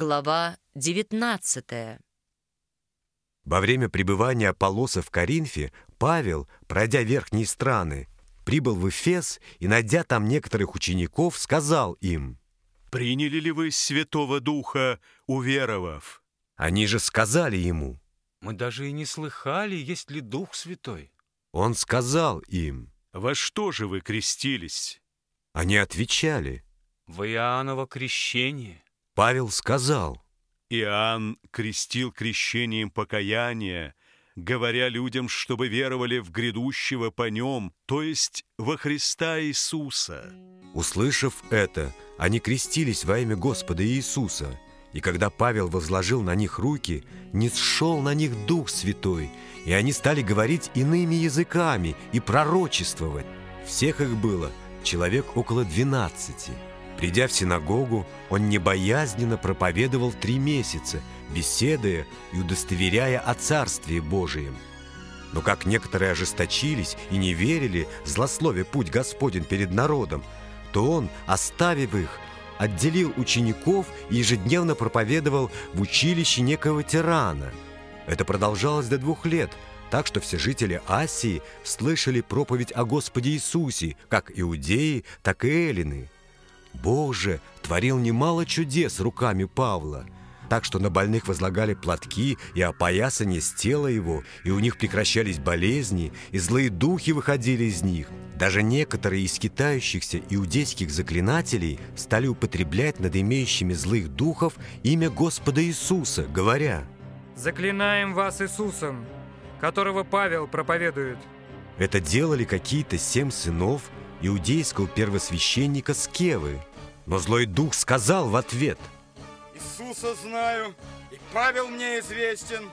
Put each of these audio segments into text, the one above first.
Глава 19 Во время пребывания Аполлоса в Коринфе Павел, пройдя верхние страны, прибыл в Эфес и, найдя там некоторых учеников, сказал им, «Приняли ли вы Святого Духа, уверовав?» Они же сказали ему, Мы даже и не слыхали, есть ли Дух Святой. Он сказал им, «Во что же вы крестились?» Они отвечали, В Иоанново крещение. Павел сказал, Иоанн крестил крещением покаяния, говоря людям, чтобы веровали в грядущего по нем, то есть во Христа Иисуса. Услышав это, они крестились во имя Господа Иисуса. И когда Павел возложил на них руки, не сшел на них Дух Святой, и они стали говорить иными языками и пророчествовать. Всех их было человек около двенадцати. Придя в синагогу, он небоязненно проповедовал три месяца, беседуя и удостоверяя о Царстве Божием. Но как некоторые ожесточились и не верили, злослове путь Господень перед народом, то он, оставив их, отделил учеников и ежедневно проповедовал в училище некого тирана. Это продолжалось до двух лет, так что все жители Асии слышали проповедь о Господе Иисусе, как иудеи, так и эллины. Бог же творил немало чудес руками Павла, так что на больных возлагали платки и опоясание с тела его, и у них прекращались болезни, и злые духи выходили из них. Даже некоторые из китающихся иудейских заклинателей стали употреблять над имеющими злых духов имя Господа Иисуса, говоря, Заклинаем вас Иисусом, которого Павел проповедует. это делали какие-то семь сынов иудейского первосвященника Скевы. Но злой дух сказал в ответ – Иисуса знаю, и Павел мне известен.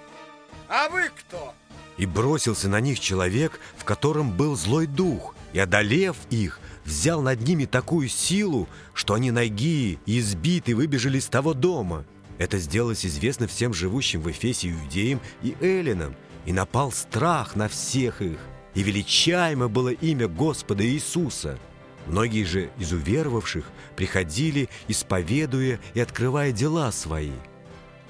А вы кто? И бросился на них человек, в котором был злой дух, и, одолев их, взял над ними такую силу, что они ноги и избиты выбежали из того дома. Это сделалось известно всем живущим в Эфесе иудеям и эллинам, и напал страх на всех их, и величаемо было имя Господа Иисуса. Многие же из уверовавших приходили, исповедуя и открывая дела свои.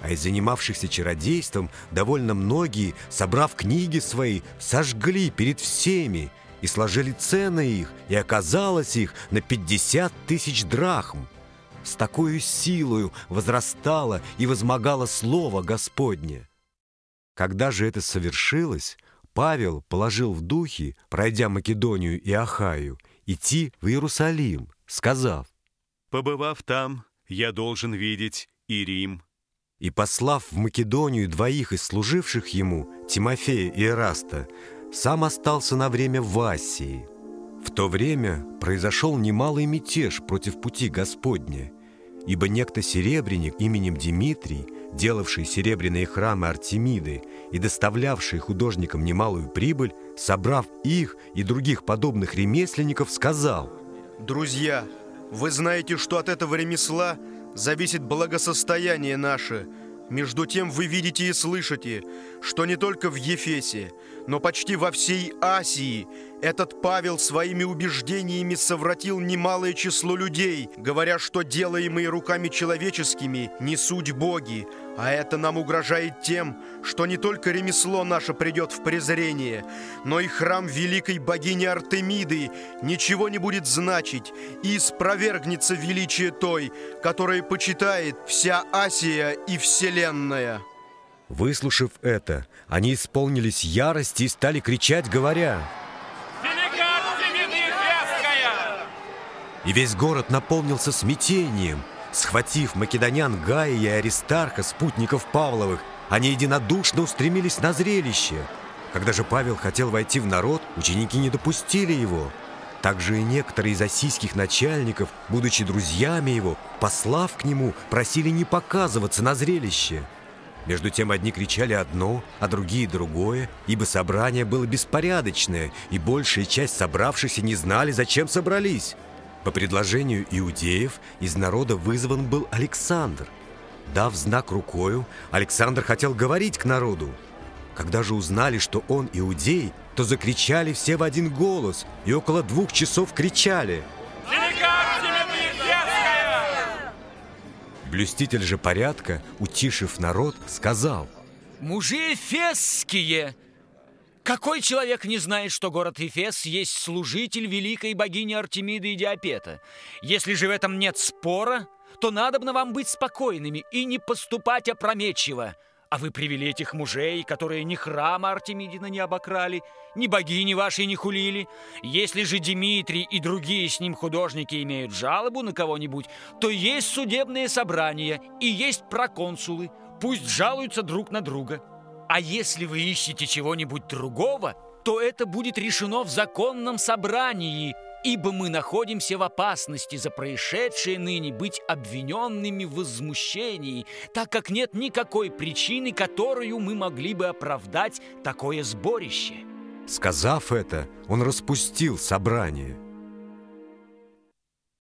А из занимавшихся чародейством довольно многие, собрав книги свои, сожгли перед всеми и сложили цены их, и оказалось их на пятьдесят тысяч драхм. С такой силою возрастало и возмогало Слово Господне. Когда же это совершилось, Павел положил в духе, пройдя Македонию и Ахаю, идти в Иерусалим, сказав, Побывав там, я должен видеть и Рим. и, послав в Македонию двоих из служивших ему, Тимофея и Эраста, сам остался на время в Асии. В то время произошел немалый мятеж против пути Господня, ибо некто серебряник именем Димитрий, делавший серебряные храмы Артемиды и доставлявший художникам немалую прибыль, собрав их и других подобных ремесленников, сказал Друзья, вы знаете, что от этого ремесла зависит благосостояние наше. Между тем вы видите и слышите, что не только в Ефесе, но почти во всей Асии этот Павел своими убеждениями совратил немалое число людей, говоря, что делаемые руками человеческими не суть боги, а это нам угрожает тем, что не только ремесло наше придет в презрение, но и храм великой богини Артемиды ничего не будет значить, и спровергнется величие той, которая почитает вся Асия и Вселенная. Выслушав это, они исполнились ярости и стали кричать, говоря И весь город наполнился смятением. Схватив македонян Гая и Аристарха, спутников Павловых, они единодушно устремились на зрелище. Когда же Павел хотел войти в народ, ученики не допустили его. Также и некоторые из осийских начальников, будучи друзьями его, послав к нему, просили не показываться на зрелище. Между тем одни кричали одно, а другие другое, ибо собрание было беспорядочное, и большая часть собравшихся не знали, зачем собрались. По предложению иудеев из народа вызван был Александр. Дав знак рукою, Александр хотел говорить к народу. Когда же узнали, что он иудей, то закричали все в один голос и около двух часов кричали. Блюститель же порядка, утишив народ, сказал, Мужи эфесские! Какой человек не знает, что город Эфес есть служитель великой богини Артемиды и Диапета? Если же в этом нет спора, то надобно вам быть спокойными и не поступать опрометчиво. А вы привели этих мужей, которые ни храма Артемидина не обокрали, ни богини вашей не хулили. Если же Дмитрий и другие с ним художники имеют жалобу на кого-нибудь, то есть судебные собрания и есть проконсулы. Пусть жалуются друг на друга. А если вы ищете чего-нибудь другого, то это будет решено в законном собрании, ибо мы находимся в опасности за происшедшее ныне быть обвиненными в возмущении, так как нет никакой причины, которую мы могли бы оправдать такое сборище. Сказав это, он распустил собрание.